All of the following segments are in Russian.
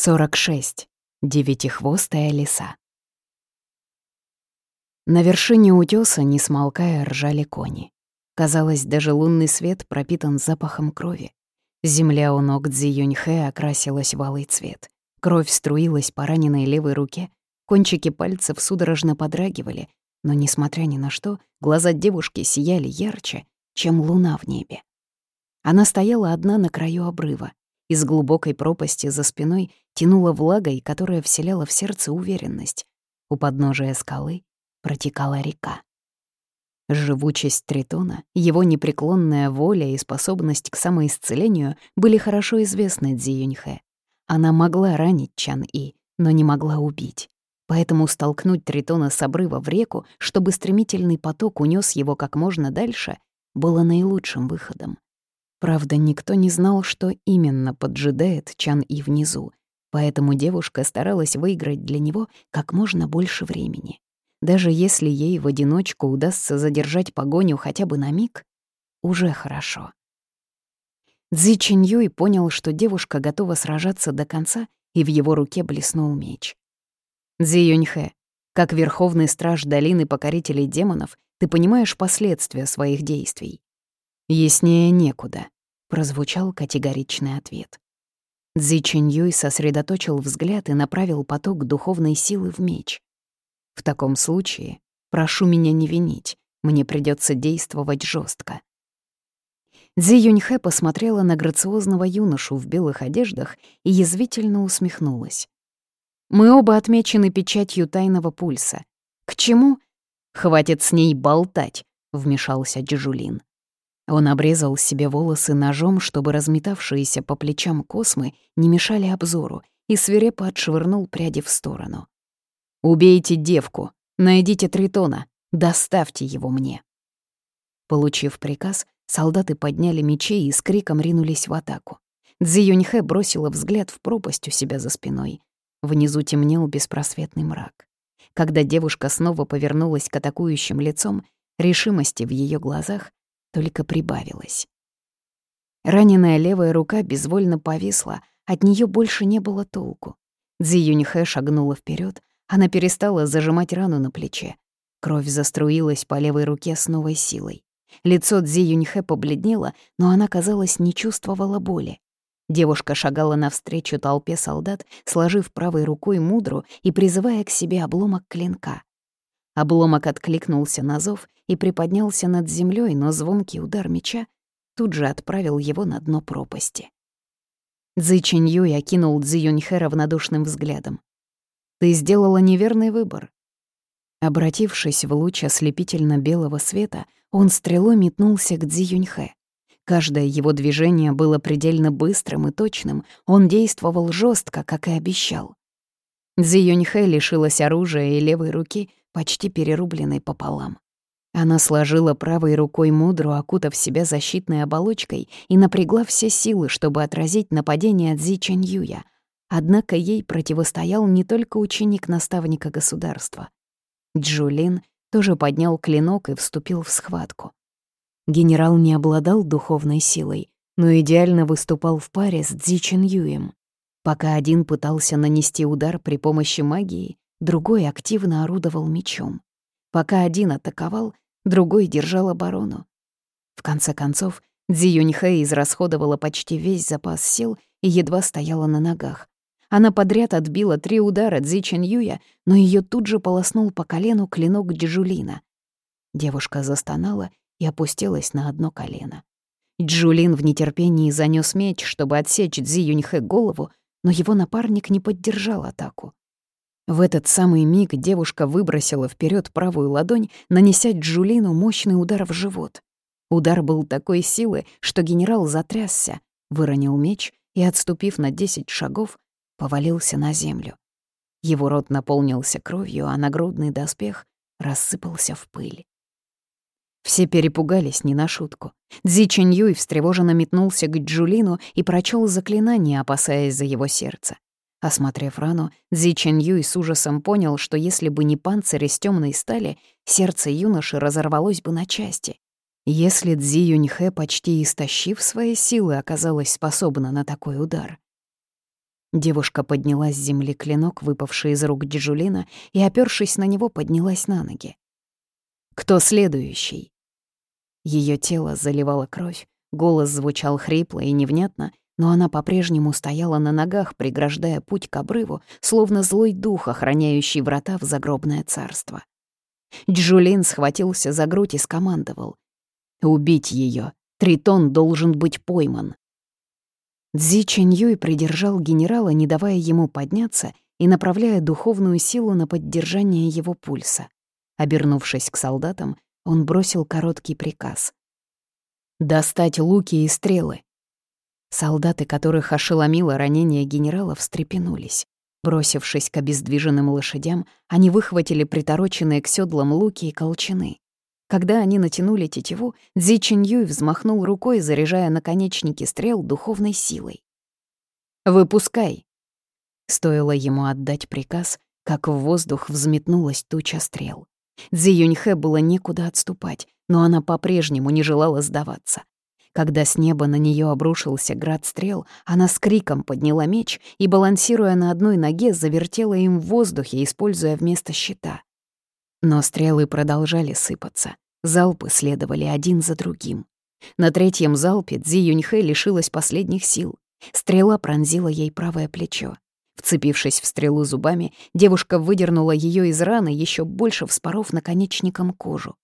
46. Девятихвостая лиса. На вершине утёса, не смолкая, ржали кони. Казалось, даже лунный свет пропитан запахом крови. Земля у ног Цзи Юньхэ окрасилась в алый цвет. Кровь струилась по раненой левой руке, кончики пальцев судорожно подрагивали, но, несмотря ни на что, глаза девушки сияли ярче, чем луна в небе. Она стояла одна на краю обрыва. Из глубокой пропасти за спиной тянула влагой, которая вселяла в сердце уверенность. У подножия скалы протекала река. Живучесть Тритона, его непреклонная воля и способность к самоисцелению были хорошо известны Цзи Юньхэ. Она могла ранить Чан И, но не могла убить. Поэтому столкнуть Тритона с обрыва в реку, чтобы стремительный поток унес его как можно дальше, было наилучшим выходом. Правда, никто не знал, что именно поджидает Чан И внизу, поэтому девушка старалась выиграть для него как можно больше времени. Даже если ей в одиночку удастся задержать погоню хотя бы на миг, уже хорошо. Цзи Чиньюй понял, что девушка готова сражаться до конца, и в его руке блеснул меч. Цзи Юньхэ, как верховный страж долины покорителей демонов, ты понимаешь последствия своих действий. Яснее некуда, прозвучал категоричный ответ. Цзи Чиньюй сосредоточил взгляд и направил поток духовной силы в меч. В таком случае прошу меня не винить, мне придется действовать жестко. Цзи Юньхэ посмотрела на грациозного юношу в белых одеждах и язвительно усмехнулась. «Мы оба отмечены печатью тайного пульса. К чему?» «Хватит с ней болтать», — вмешался Джужулин. Он обрезал себе волосы ножом, чтобы разметавшиеся по плечам космы не мешали обзору, и свирепо отшвырнул пряди в сторону. «Убейте девку, найдите Тритона, доставьте его мне». Получив приказ, солдаты подняли мечи и с криком ринулись в атаку. Цзи Юньхэ бросила взгляд в пропасть у себя за спиной. Внизу темнел беспросветный мрак. Когда девушка снова повернулась к атакующим лицом, решимости в ее глазах только прибавилось. Раненая левая рука безвольно повисла, от нее больше не было толку. Цзи Юньхэ шагнула вперед, она перестала зажимать рану на плече. Кровь заструилась по левой руке с новой силой. Лицо Цзи Юньхэ побледнело, но она, казалось, не чувствовала боли. Девушка шагала навстречу толпе солдат, сложив правой рукой мудру и призывая к себе обломок клинка. Обломок откликнулся на зов и приподнялся над землей, но звонкий удар меча тут же отправил его на дно пропасти. Цзи Чиньюй окинул Цзи равнодушным взглядом. Ты сделала неверный выбор». Обратившись в луч ослепительно-белого света, он стрелой метнулся к Цзи. Каждое его движение было предельно быстрым и точным, он действовал жестко, как и обещал. Цзи Юньхэ лишилась оружия и левой руки, почти перерубленной пополам. Она сложила правой рукой мудру, окутав себя защитной оболочкой, и напрягла все силы, чтобы отразить нападение Цзи Чэньюя — Однако ей противостоял не только ученик наставника государства. Джулин тоже поднял клинок и вступил в схватку. Генерал не обладал духовной силой, но идеально выступал в паре с Цзи Чин Юем. Пока один пытался нанести удар при помощи магии, другой активно орудовал мечом. Пока один атаковал, другой держал оборону. В конце концов, Цзи Юньхэ израсходовала почти весь запас сил и едва стояла на ногах. Она подряд отбила три удара Цзи Чен Юя, но ее тут же полоснул по колену клинок Джулина. Девушка застонала и опустилась на одно колено. Джулин в нетерпении занёс меч, чтобы отсечь Цзи Юньхэ голову, но его напарник не поддержал атаку. В этот самый миг девушка выбросила вперед правую ладонь, нанеся Джулину мощный удар в живот. Удар был такой силы, что генерал затрясся, выронил меч и, отступив на десять шагов, повалился на землю. Его рот наполнился кровью, а нагрудный доспех рассыпался в пыль. Все перепугались не на шутку. Цзи Чиньюй встревоженно метнулся к Джулину и прочел заклинание, опасаясь за его сердце. Осмотрев рану, Цзи Чиньюй с ужасом понял, что если бы не панцирь из темной стали, сердце юноши разорвалось бы на части. Если Цзи Юньхэ, почти истощив свои силы, оказалась способна на такой удар, Девушка подняла с земли клинок, выпавший из рук Дежулина, и, опёршись на него, поднялась на ноги. «Кто следующий?» Ее тело заливало кровь, голос звучал хрипло и невнятно, но она по-прежнему стояла на ногах, преграждая путь к обрыву, словно злой дух, охраняющий врата в загробное царство. Джулин схватился за грудь и скомандовал. «Убить ее! Тритон должен быть пойман!» Цзи Чэньюй придержал генерала, не давая ему подняться и направляя духовную силу на поддержание его пульса. Обернувшись к солдатам, он бросил короткий приказ. «Достать луки и стрелы!» Солдаты, которых ошеломило ранение генерала, встрепенулись. Бросившись к обездвиженным лошадям, они выхватили притороченные к седлам луки и колчаны. Когда они натянули тетиву, Цзи Чиньюй взмахнул рукой, заряжая наконечники стрел духовной силой. «Выпускай!» Стоило ему отдать приказ, как в воздух взметнулась туча стрел. Цзи Юньхэ было некуда отступать, но она по-прежнему не желала сдаваться. Когда с неба на нее обрушился град стрел, она с криком подняла меч и, балансируя на одной ноге, завертела им в воздухе, используя вместо щита. Но стрелы продолжали сыпаться. Залпы следовали один за другим. На третьем залпе Цзи Юньхэ лишилась последних сил. Стрела пронзила ей правое плечо. Вцепившись в стрелу зубами, девушка выдернула ее из раны, еще больше вспоров наконечником кожу.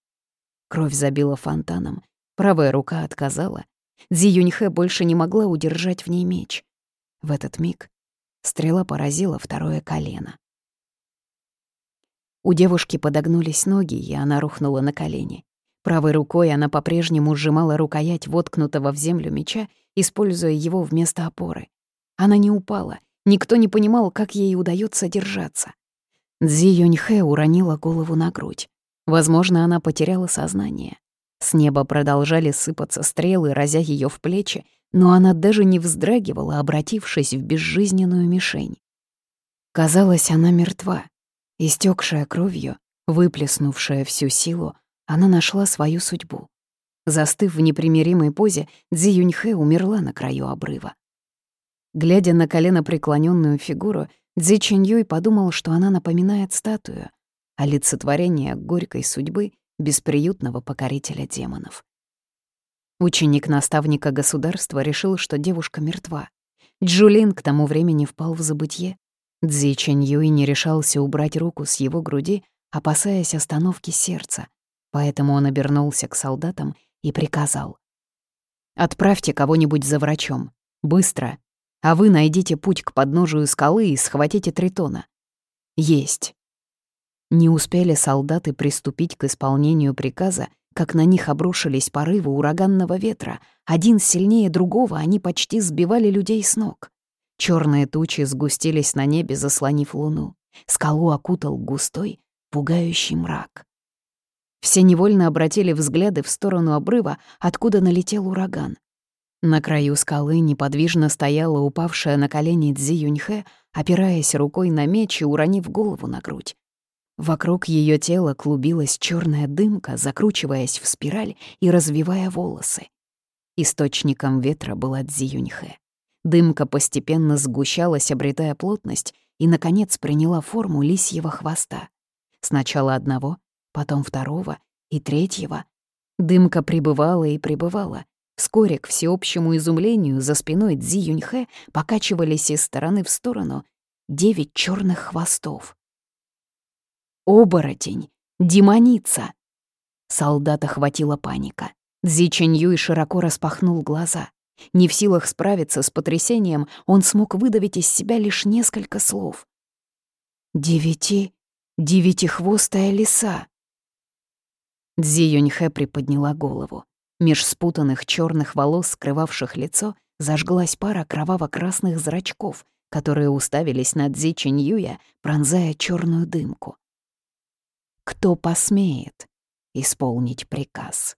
Кровь забила фонтаном, правая рука отказала. Цзи Юньхэ больше не могла удержать в ней меч. В этот миг стрела поразила второе колено. У девушки подогнулись ноги, и она рухнула на колени. Правой рукой она по-прежнему сжимала рукоять воткнутого в землю меча, используя его вместо опоры. Она не упала, никто не понимал, как ей удается держаться. Цзи Юньхэ уронила голову на грудь. Возможно, она потеряла сознание. С неба продолжали сыпаться стрелы, разя ее в плечи, но она даже не вздрагивала, обратившись в безжизненную мишень. Казалось, она мертва. Истекшая кровью, выплеснувшая всю силу, она нашла свою судьбу. Застыв в непримиримой позе, Цзи Юньхэ умерла на краю обрыва. Глядя на колено преклоненную фигуру, Цзи Чиньюй подумал, что она напоминает статую, олицетворение горькой судьбы бесприютного покорителя демонов. Ученик наставника государства решил, что девушка мертва. Джулин к тому времени впал в забытье, Цзи Чэнь не решался убрать руку с его груди, опасаясь остановки сердца, поэтому он обернулся к солдатам и приказал. «Отправьте кого-нибудь за врачом. Быстро. А вы найдите путь к подножию скалы и схватите Тритона». «Есть». Не успели солдаты приступить к исполнению приказа, как на них обрушились порывы ураганного ветра. Один сильнее другого они почти сбивали людей с ног. Черные тучи сгустились на небе, заслонив луну. Скалу окутал густой, пугающий мрак. Все невольно обратили взгляды в сторону обрыва, откуда налетел ураган. На краю скалы неподвижно стояла упавшая на колени Цзи Юньхэ, опираясь рукой на меч и уронив голову на грудь. Вокруг ее тела клубилась черная дымка, закручиваясь в спираль и развивая волосы. Источником ветра была Цзи Юньхэ. Дымка постепенно сгущалась, обретая плотность, и, наконец, приняла форму лисьего хвоста. Сначала одного, потом второго и третьего. Дымка прибывала и прибывала. Вскоре, к всеобщему изумлению, за спиной Цзи Юньхэ покачивались из стороны в сторону девять черных хвостов. «Оборотень! Демоница!» Солдата хватила паника. Цзи Чэнь широко распахнул глаза. Не в силах справиться с потрясением, он смог выдавить из себя лишь несколько слов. «Девяти... девятихвостая лиса!» Дзи приподняла голову. Меж спутанных черных волос, скрывавших лицо, зажглась пара кроваво-красных зрачков, которые уставились на Дзи Чиньюя, пронзая черную дымку. «Кто посмеет исполнить приказ?»